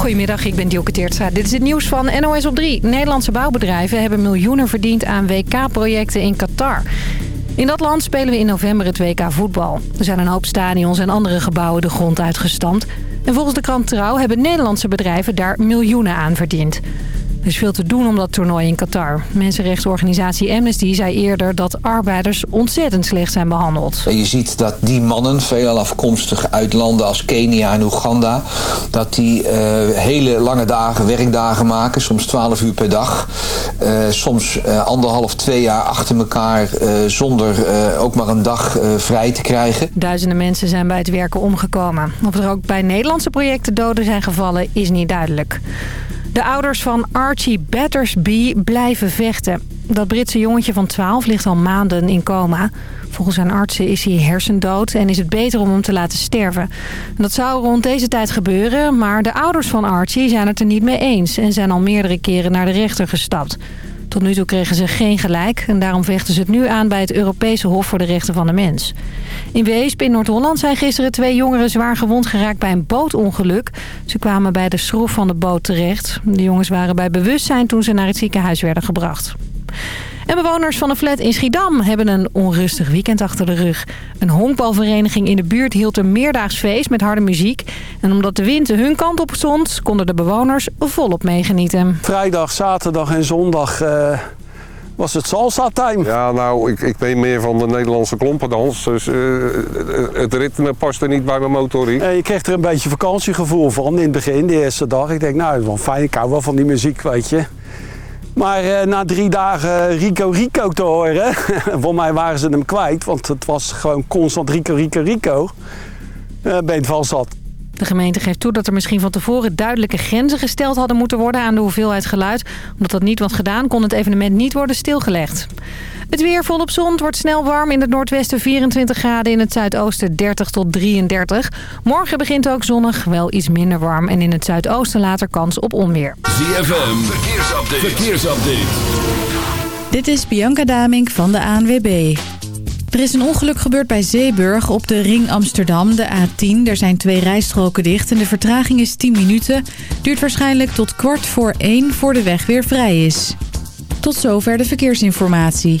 Goedemiddag, ik ben Dielke Teertstra. Dit is het nieuws van NOS op 3. Nederlandse bouwbedrijven hebben miljoenen verdiend aan WK-projecten in Qatar. In dat land spelen we in november het WK voetbal. Er zijn een hoop stadions en andere gebouwen de grond uitgestampt. En volgens de krant Trouw hebben Nederlandse bedrijven daar miljoenen aan verdiend. Er is veel te doen om dat toernooi in Qatar. Mensenrechtsorganisatie Amnesty zei eerder dat arbeiders ontzettend slecht zijn behandeld. Je ziet dat die mannen, veelal afkomstig uit landen als Kenia en Oeganda... dat die uh, hele lange dagen, werkdagen maken, soms 12 uur per dag. Uh, soms uh, anderhalf, twee jaar achter elkaar zonder ook maar een dag vrij te krijgen. Duizenden mensen zijn bij het werken omgekomen. Of er ook bij Nederlandse projecten doden zijn gevallen is niet duidelijk. De ouders van Archie Battersby blijven vechten. Dat Britse jongetje van 12 ligt al maanden in coma. Volgens zijn artsen is hij hersendood en is het beter om hem te laten sterven. Dat zou rond deze tijd gebeuren, maar de ouders van Archie zijn het er niet mee eens... en zijn al meerdere keren naar de rechter gestapt. Tot nu toe kregen ze geen gelijk en daarom vechten ze het nu aan bij het Europese Hof voor de Rechten van de Mens. In Weesp in Noord-Holland zijn gisteren twee jongeren zwaar gewond geraakt bij een bootongeluk. Ze kwamen bij de schroef van de boot terecht. De jongens waren bij bewustzijn toen ze naar het ziekenhuis werden gebracht. En bewoners van een flat in Schiedam hebben een onrustig weekend achter de rug. Een honkbalvereniging in de buurt hield een meerdaags feest met harde muziek. En omdat de wind hun kant op stond, konden de bewoners volop meegenieten. Vrijdag, zaterdag en zondag... Uh was het salsa-time. Ja, nou, ik, ik ben meer van de Nederlandse klompendans. Dus uh, het ritme past er niet bij mijn motoriek. Uh, je kreeg er een beetje vakantiegevoel van in het begin, de eerste dag. Ik denk, nou, wel fijn. Ik hou wel van die muziek, weet je. Maar uh, na drie dagen Rico Rico te horen, voor mij waren ze hem kwijt, want het was gewoon constant Rico Rico Rico, uh, ben je het van zat. De gemeente geeft toe dat er misschien van tevoren duidelijke grenzen gesteld hadden moeten worden aan de hoeveelheid geluid. Omdat dat niet was gedaan, kon het evenement niet worden stilgelegd. Het weer volop zon. Het wordt snel warm. In het noordwesten 24 graden. In het zuidoosten 30 tot 33. Morgen begint ook zonnig. Wel iets minder warm. En in het zuidoosten later kans op onweer. ZFM. Verkeersupdate. Verkeersupdate. Dit is Bianca Damink van de ANWB. Er is een ongeluk gebeurd bij Zeeburg op de ring Amsterdam, de A10. Er zijn twee rijstroken dicht en de vertraging is 10 minuten. Duurt waarschijnlijk tot kwart voor 1 voor de weg weer vrij is. Tot zover de verkeersinformatie.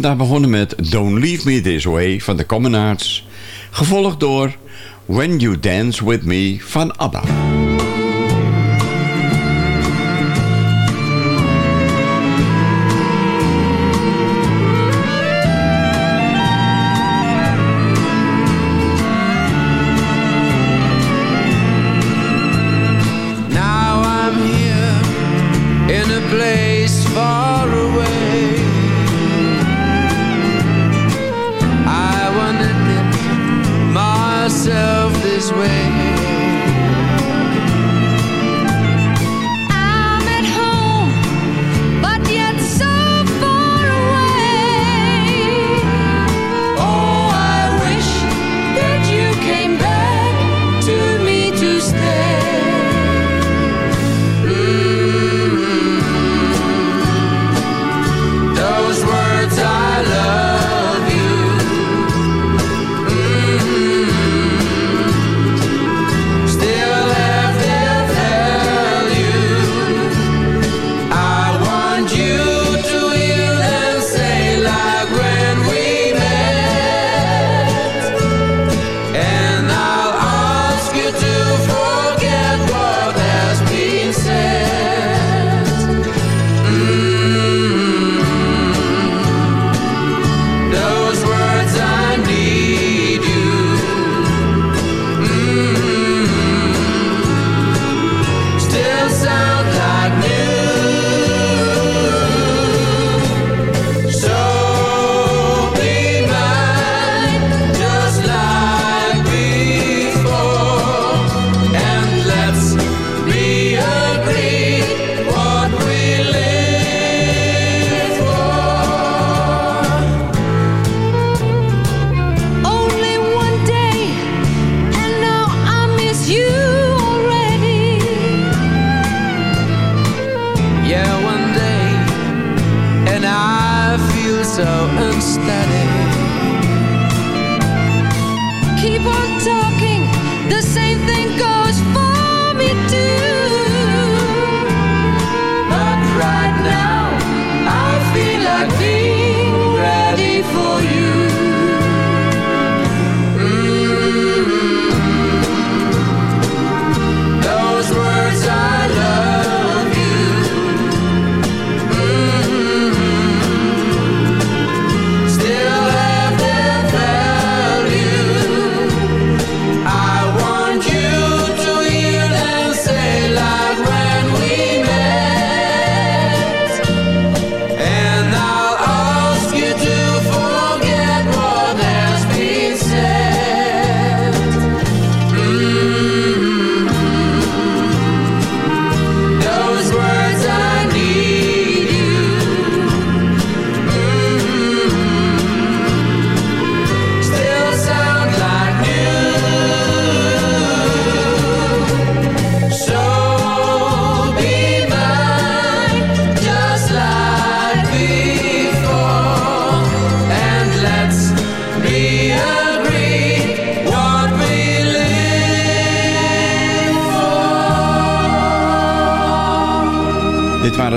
vandaag begonnen met Don't Leave Me This Way van de Common Arts. Gevolgd door When You Dance With Me van ABBA.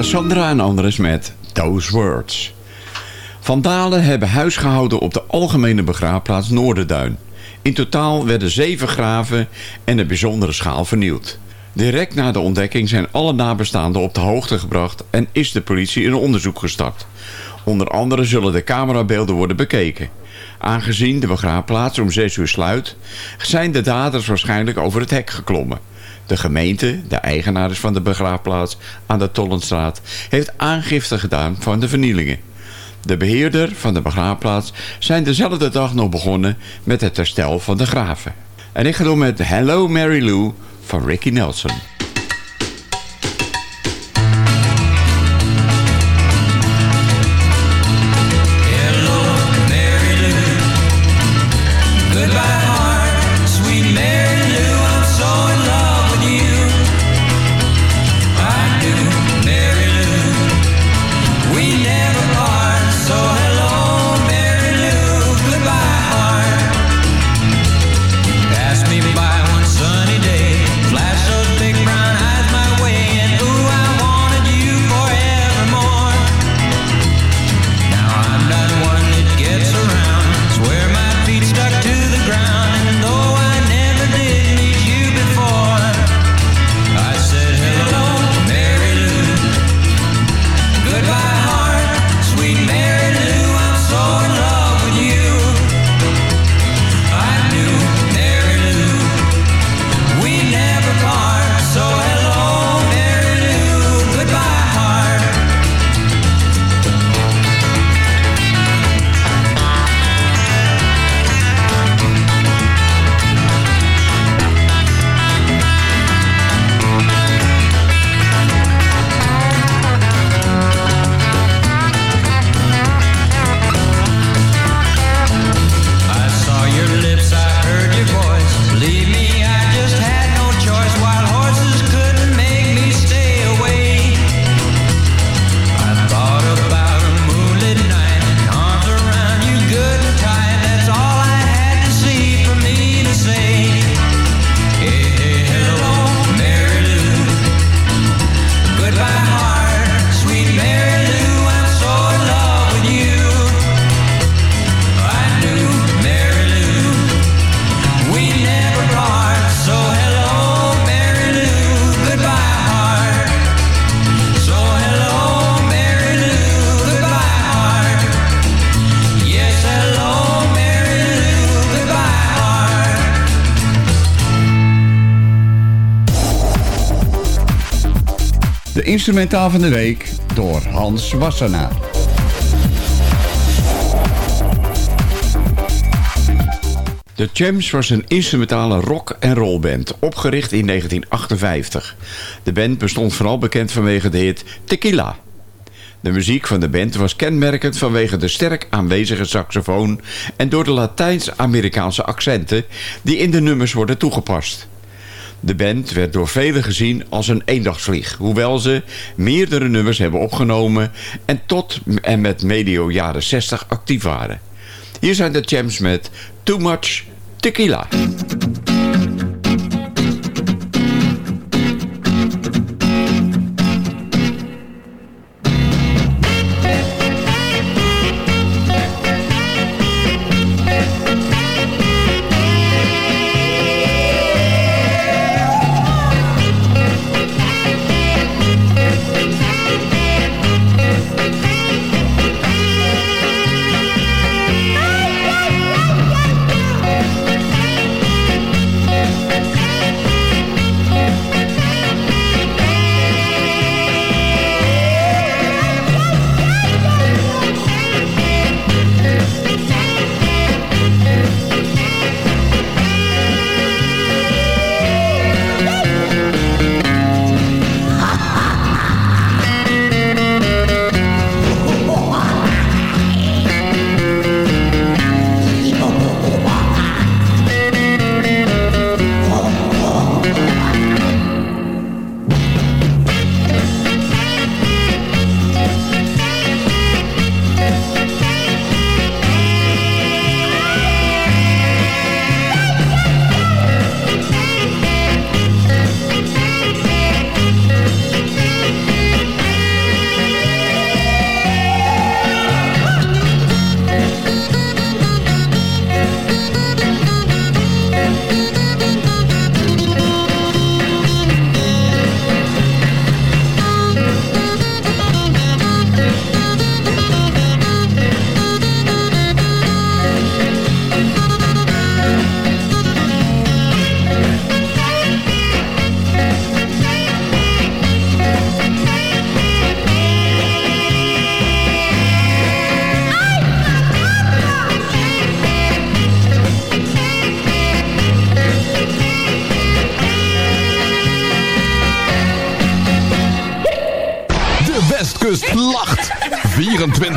Sandra en Andres met Those Words. Vandalen hebben huis gehouden op de algemene begraafplaats Noorderduin. In totaal werden zeven graven en een bijzondere schaal vernield. Direct na de ontdekking zijn alle nabestaanden op de hoogte gebracht en is de politie een onderzoek gestart. Onder andere zullen de camerabeelden worden bekeken. Aangezien de begraafplaats om 6 uur sluit, zijn de daders waarschijnlijk over het hek geklommen. De gemeente, de eigenaars van de begraafplaats aan de Tollenstraat, heeft aangifte gedaan van de vernielingen. De beheerder van de begraafplaats zijn dezelfde dag nog begonnen met het herstel van de graven. En ik ga door met Hello Mary Lou van Ricky Nelson. Instrumentaal van de week door Hans Wassenaar. De Champs was een instrumentale rock- en rollband, opgericht in 1958. De band bestond vooral bekend vanwege de hit Tequila. De muziek van de band was kenmerkend vanwege de sterk aanwezige saxofoon en door de Latijns-Amerikaanse accenten die in de nummers worden toegepast. De band werd door velen gezien als een eendagsvlieg, hoewel ze meerdere nummers hebben opgenomen en tot en met medio jaren 60 actief waren. Hier zijn de Champs met Too Much Tequila. 24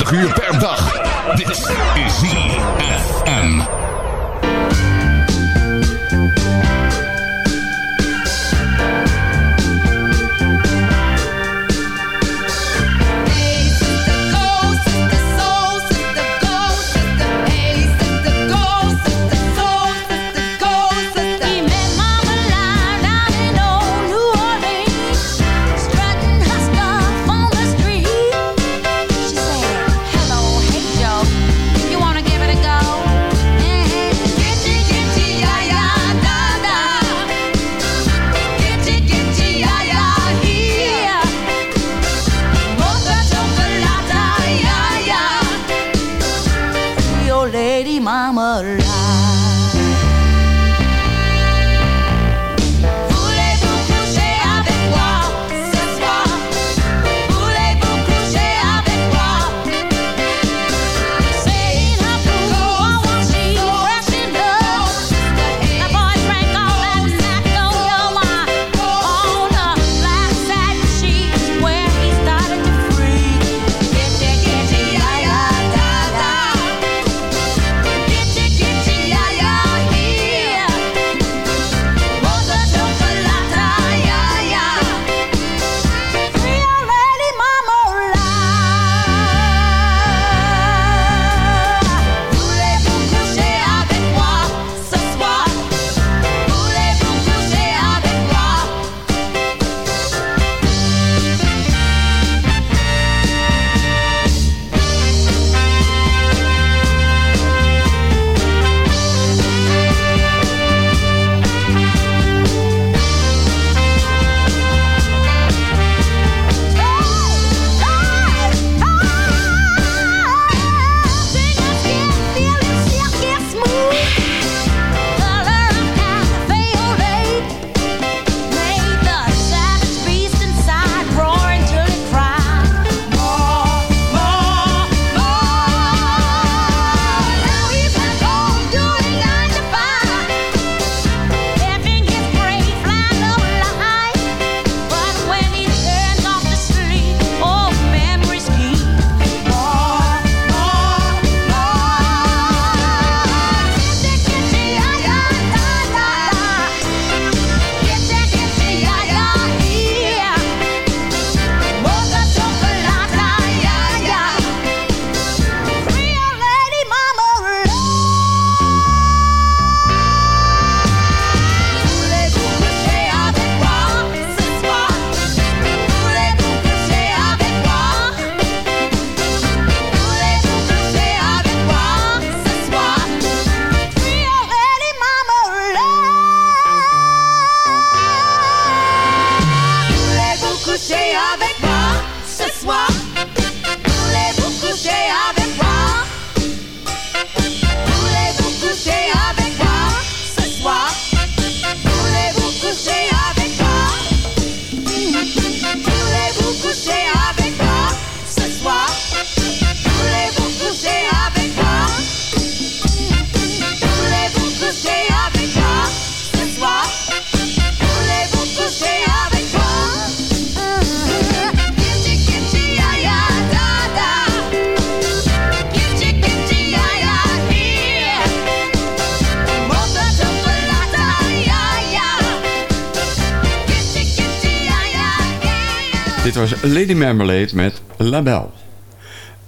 Lady Marmalade met Label.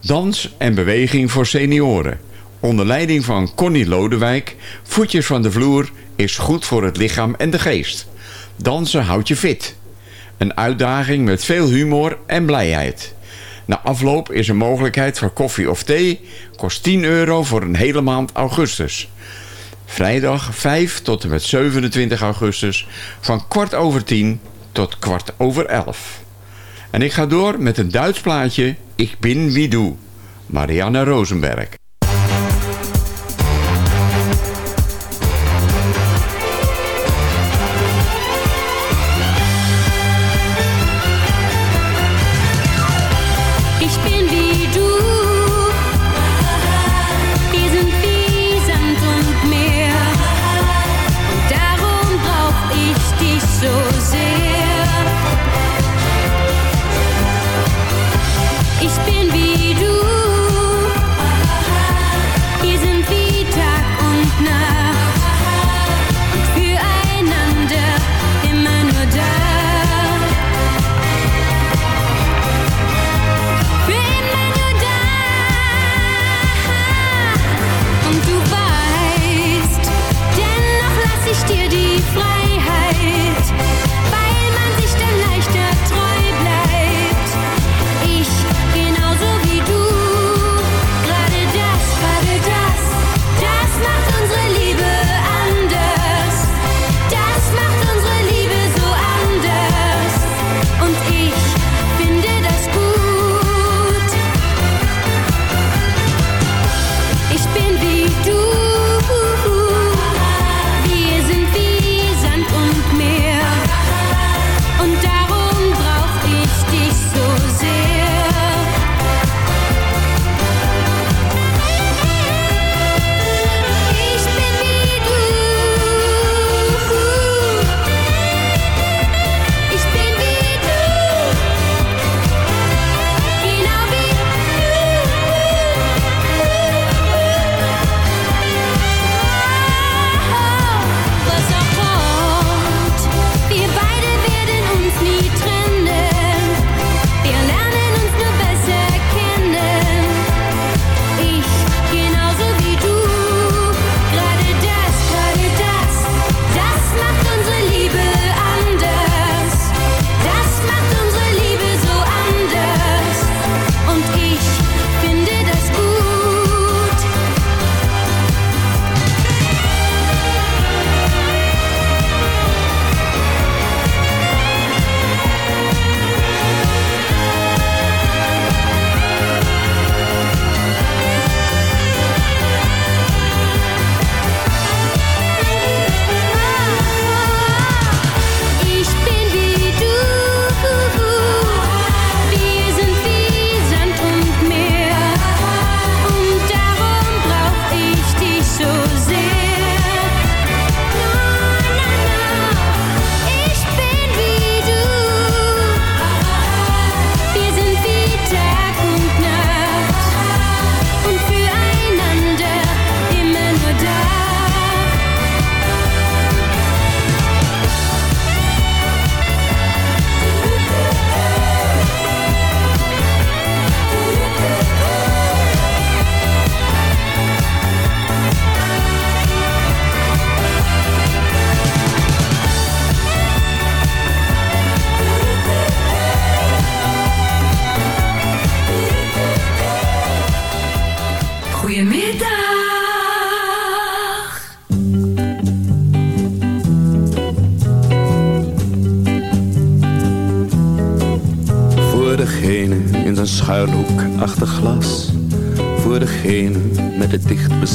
Dans en beweging voor senioren. Onder leiding van Connie Lodewijk. Voetjes van de vloer is goed voor het lichaam en de geest. Dansen houdt je fit. Een uitdaging met veel humor en blijheid. Na afloop is er mogelijkheid voor koffie of thee. Kost 10 euro voor een hele maand augustus. Vrijdag 5 tot en met 27 augustus van kwart over 10 tot kwart over 11. En ik ga door met een Duits plaatje Ik bin wie du, Marianne Rosenberg.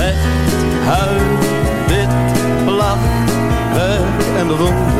Recht, huil, wit, blauw, werk en rond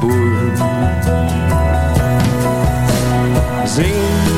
boer. Zing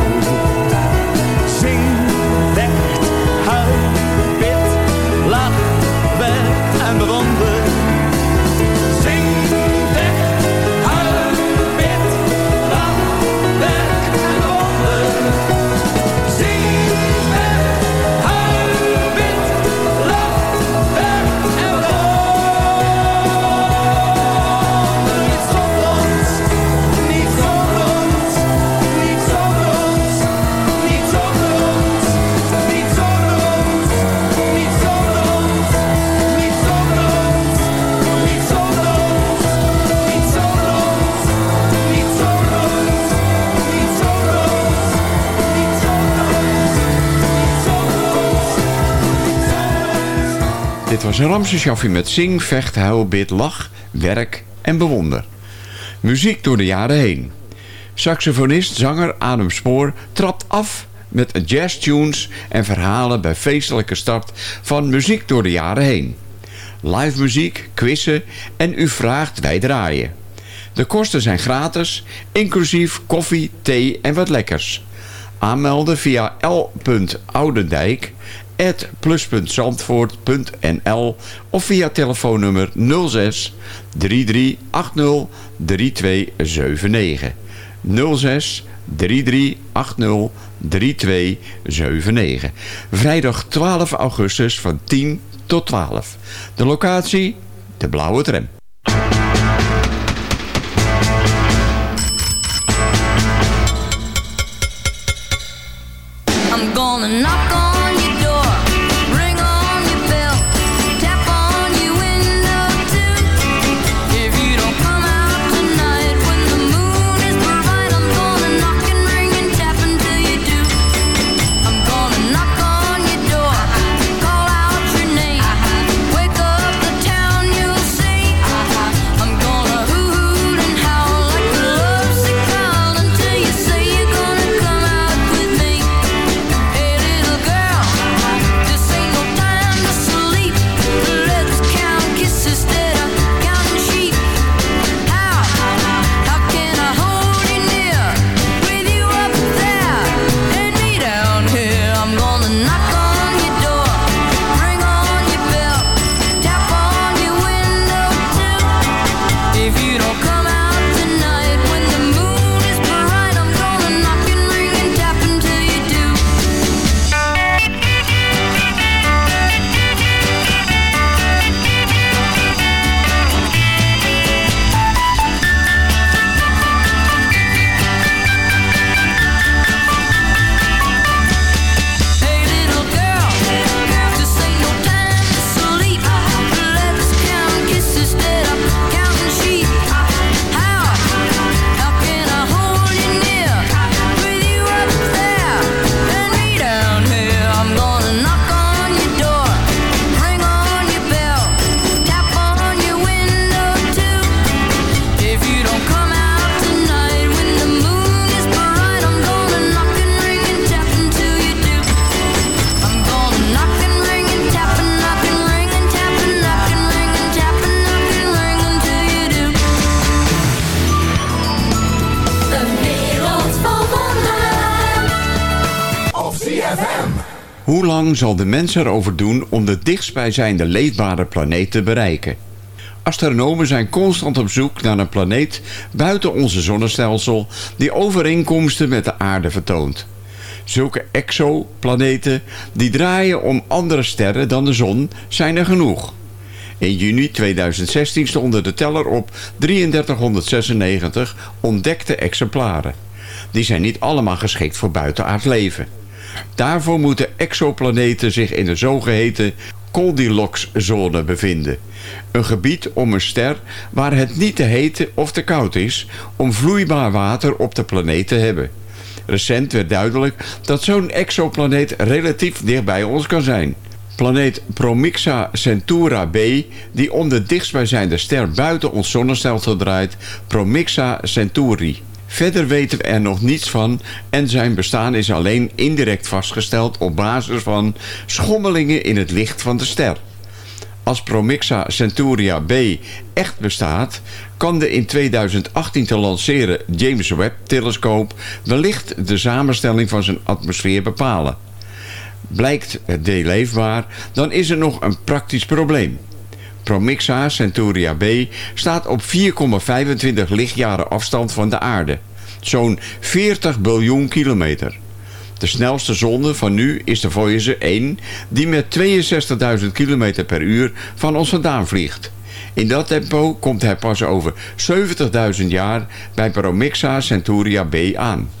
Dit was een Ramse met zing, vecht, huil, bid, lach, werk en bewonder. Muziek door de jaren heen. Saxofonist, zanger Adam Spoor trapt af met jazztunes en verhalen bij feestelijke start van Muziek door de jaren heen. Live muziek, quizzen en u vraagt wij draaien. De kosten zijn gratis, inclusief koffie, thee en wat lekkers. Aanmelden via l.oudendijk plus.zandvoort.nl of via telefoonnummer 06 3380 3279. 06 3380 3279. Vrijdag 12 augustus van 10 tot 12. De locatie, de blauwe tram. Hoe lang zal de mens erover doen om de dichtstbijzijnde leefbare planeet te bereiken? Astronomen zijn constant op zoek naar een planeet buiten onze zonnestelsel die overeenkomsten met de aarde vertoont. Zulke exoplaneten die draaien om andere sterren dan de zon zijn er genoeg. In juni 2016 stonden de teller op 3396 ontdekte exemplaren. Die zijn niet allemaal geschikt voor buitenaard leven. Daarvoor moeten exoplaneten zich in de zogeheten Goldilocks-zone bevinden. Een gebied om een ster waar het niet te heet of te koud is om vloeibaar water op de planeet te hebben. Recent werd duidelijk dat zo'n exoplaneet relatief dicht bij ons kan zijn. Planeet Promixa Centaura b, die om de dichtstbijzijnde ster buiten ons zonnestelsel draait, Promixa Centauri. Verder weten we er nog niets van en zijn bestaan is alleen indirect vastgesteld op basis van schommelingen in het licht van de ster. Als Promixa Centauria b echt bestaat, kan de in 2018 te lanceren James Webb-telescoop wellicht de samenstelling van zijn atmosfeer bepalen. Blijkt het D leefbaar, dan is er nog een praktisch probleem. Promixa Centauria b staat op 4,25 lichtjaren afstand van de aarde. Zo'n 40 biljoen kilometer. De snelste zonde van nu is de Voyager 1, die met 62.000 km per uur van ons vandaan vliegt. In dat tempo komt hij pas over 70.000 jaar bij Promixa Centauria b aan.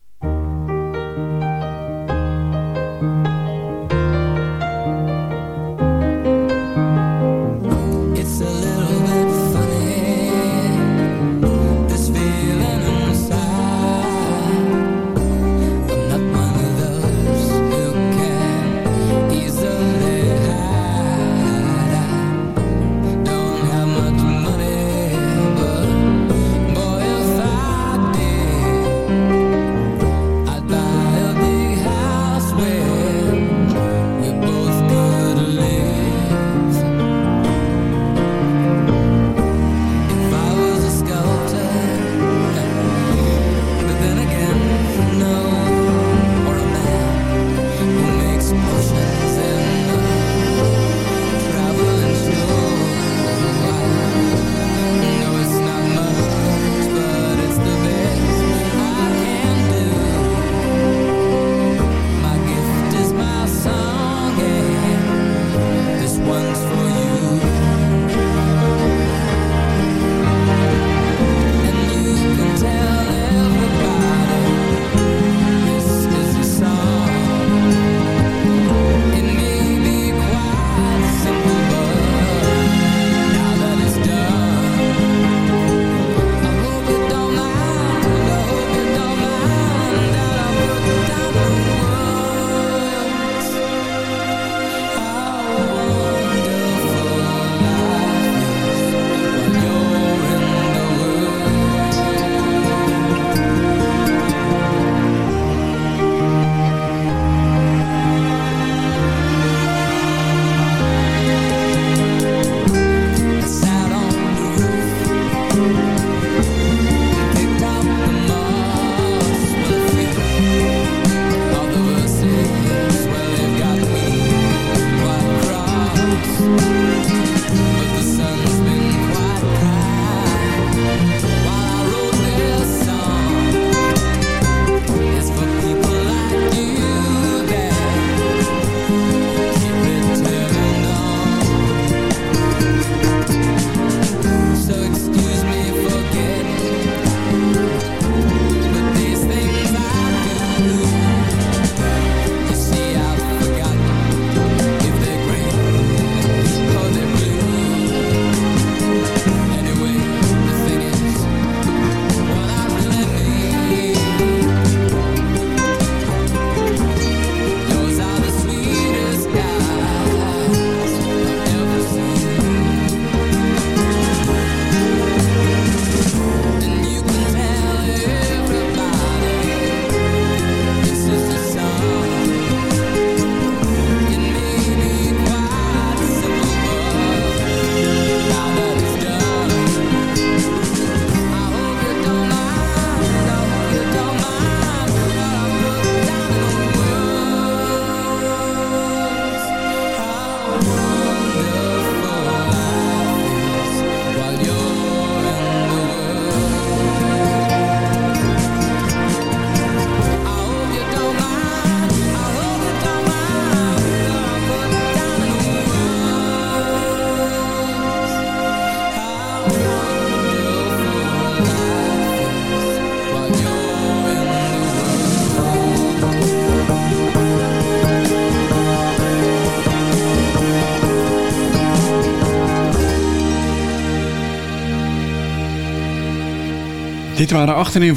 Dit waren achterin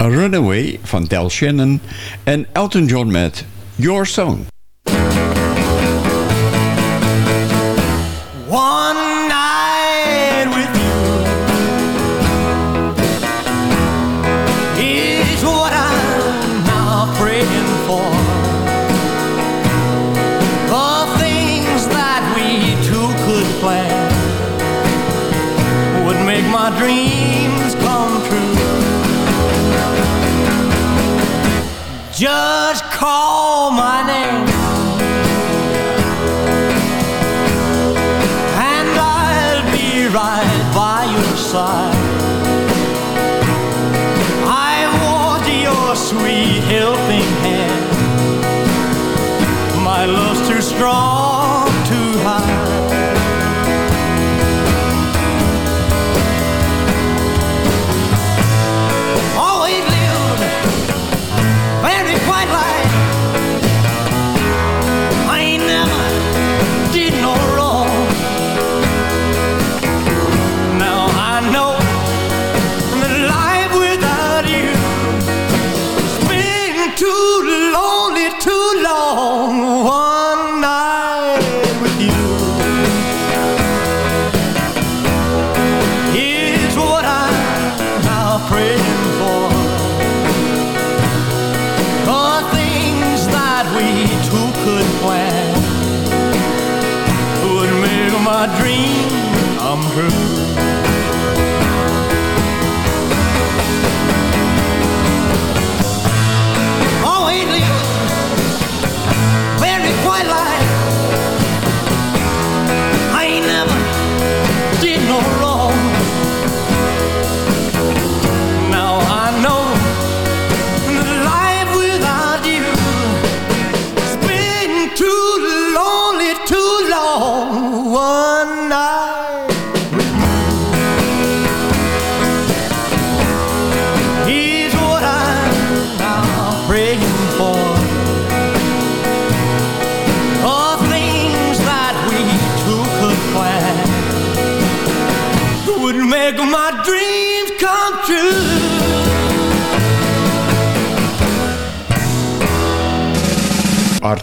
A Runaway van Del Shannon en Elton John met Your Song. Strong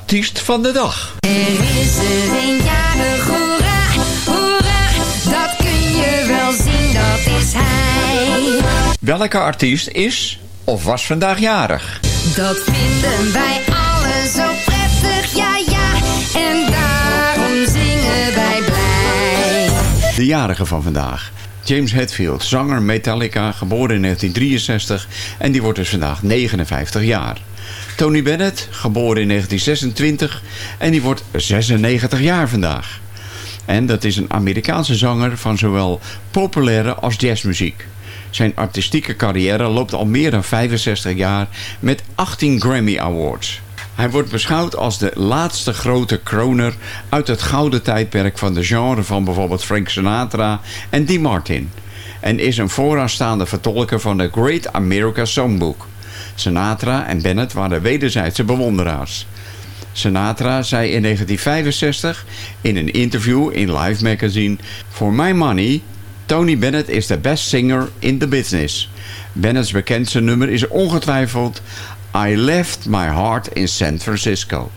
Artiest van de dag. Er is er een jarig, hoera, hoera, dat kun je wel zien, dat is hij. Welke artiest is of was vandaag jarig? Dat vinden wij allen zo prettig, ja ja, en daarom zingen wij blij. De jarige van vandaag. James Hetfield, zanger Metallica, geboren in 1963 en die wordt dus vandaag 59 jaar. Tony Bennett, geboren in 1926 en die wordt 96 jaar vandaag. En dat is een Amerikaanse zanger van zowel populaire als jazzmuziek. Zijn artistieke carrière loopt al meer dan 65 jaar met 18 Grammy Awards. Hij wordt beschouwd als de laatste grote kroner uit het gouden tijdperk van de genre van bijvoorbeeld Frank Sinatra en Dean Martin. En is een vooraanstaande vertolker van de Great America Songbook. Sinatra en Bennett waren wederzijdse bewonderaars. Sinatra zei in 1965 in een interview in Live Magazine... For my money, Tony Bennett is the best singer in the business. Bennett's bekendste nummer is ongetwijfeld... I left my heart in San Francisco.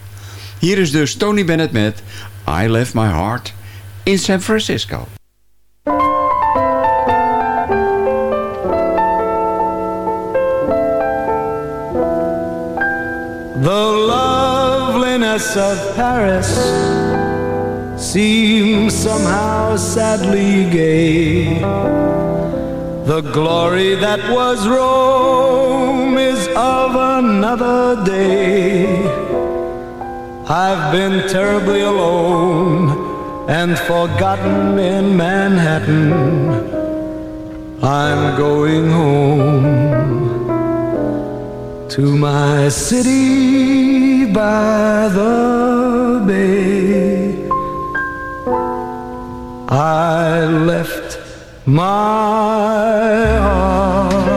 Hier is dus Tony Bennett met I left my heart in San Francisco. The loveliness of Paris seems somehow sadly gay. The glory that was Rome is of another day. I've been terribly alone and forgotten in Manhattan. I'm going home to my city by the bay. I left my heart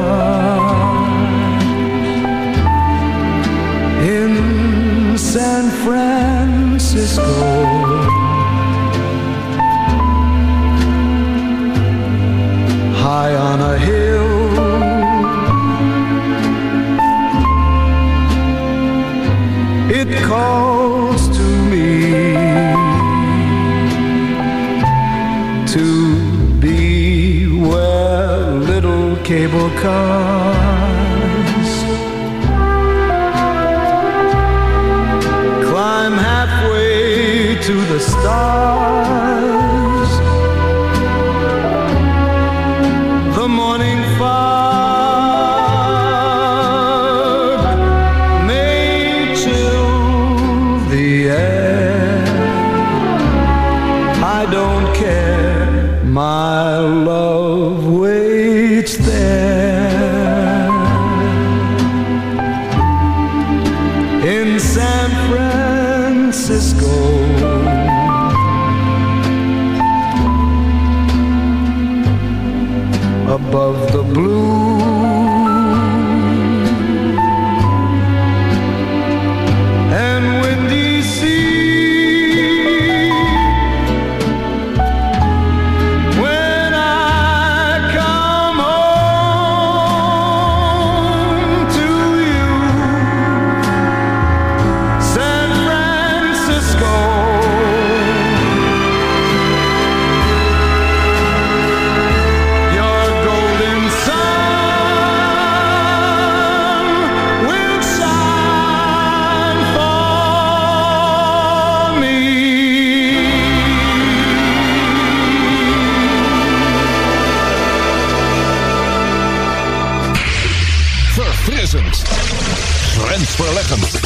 grensverleggend.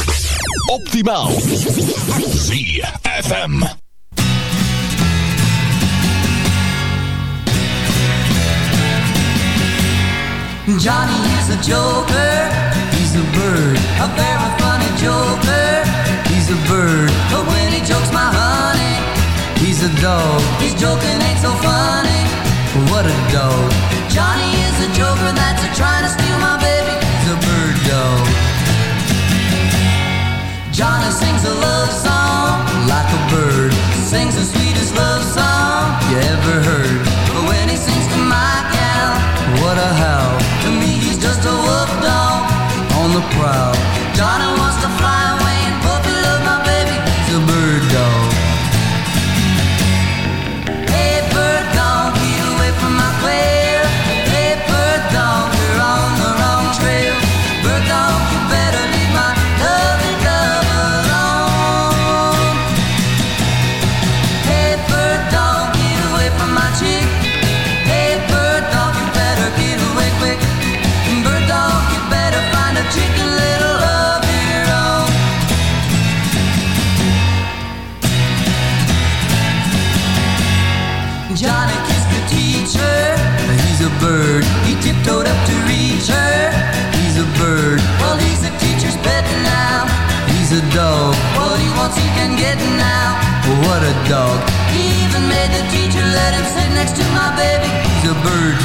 Optimaal. ZFM. Johnny is a joker. He's a bird. A very funny joker. He's a bird. But when he jokes my honey, he's a dog. He's joking ain't so funny. What a dog. Johnny is a joker that's a trying to steal my Johnny sings a love song like a bird. Sings the sweetest love song you ever heard. But when he sings to my gal, what a howl. To me, he's just a wolf dog on the prowl. Johnny dog. He even made the teacher let him sit next to my baby. He's a bird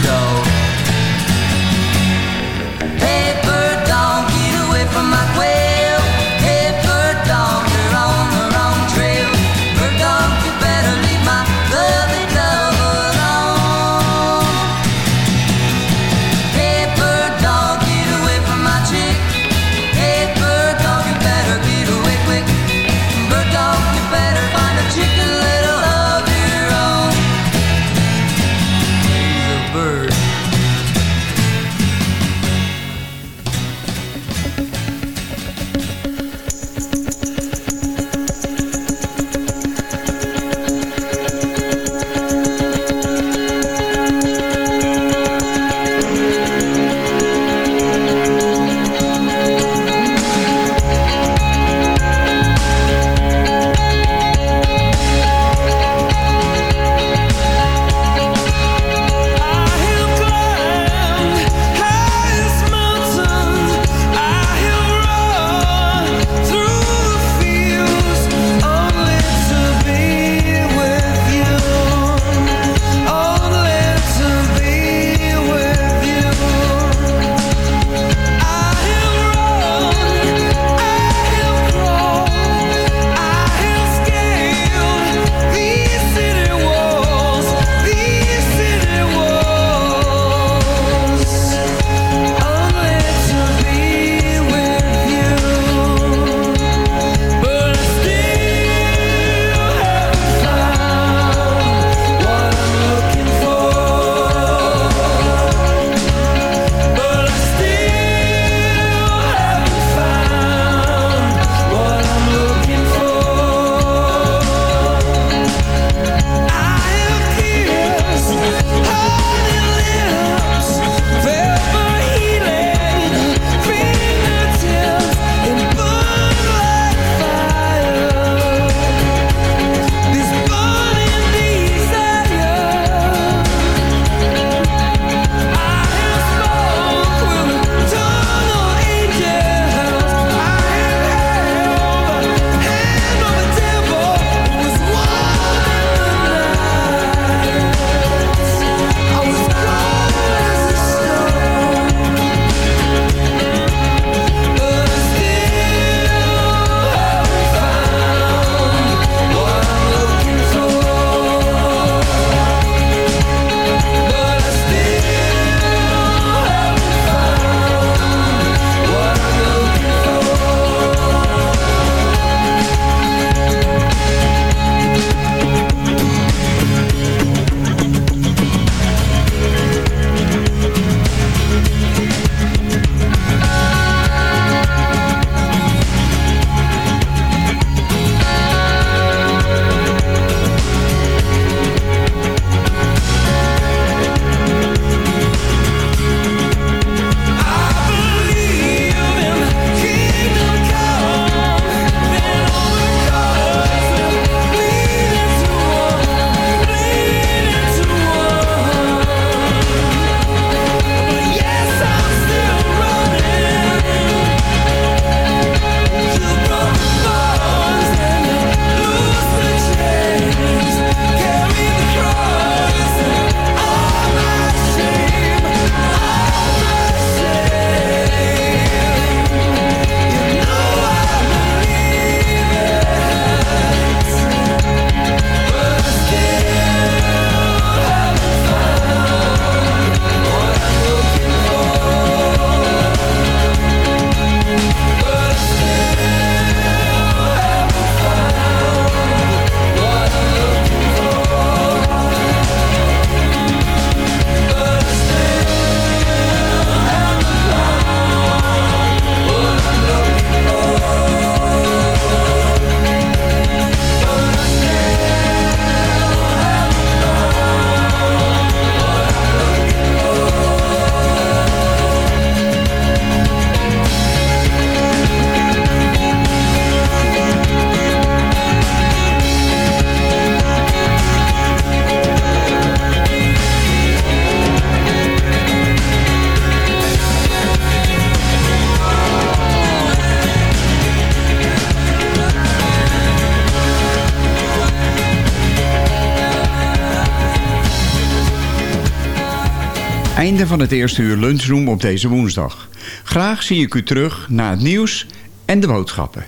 van het eerste uur lunchroom op deze woensdag. Graag zie ik u terug na het nieuws en de boodschappen.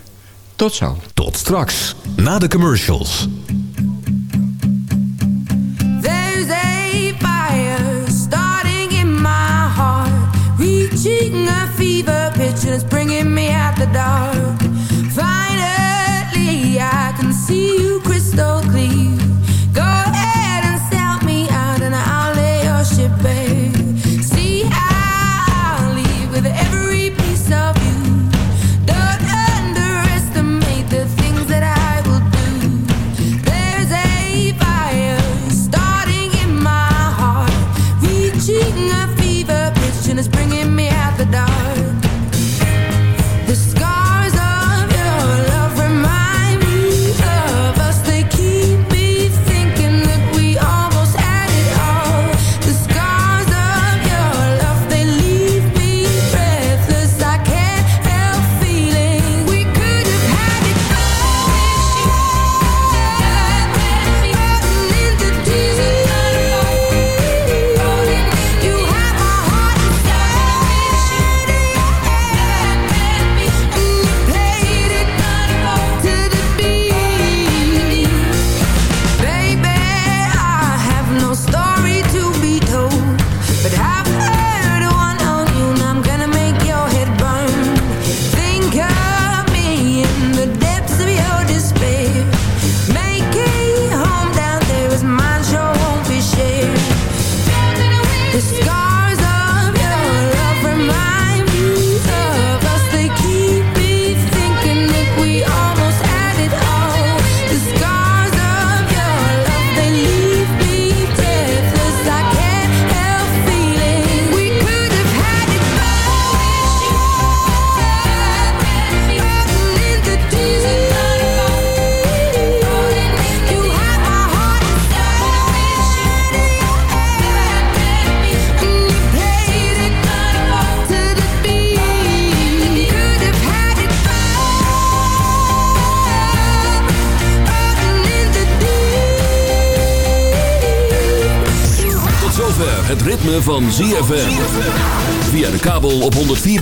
Tot zo. Tot straks, na de commercials. Reaching a fever pitch and bringing me out the.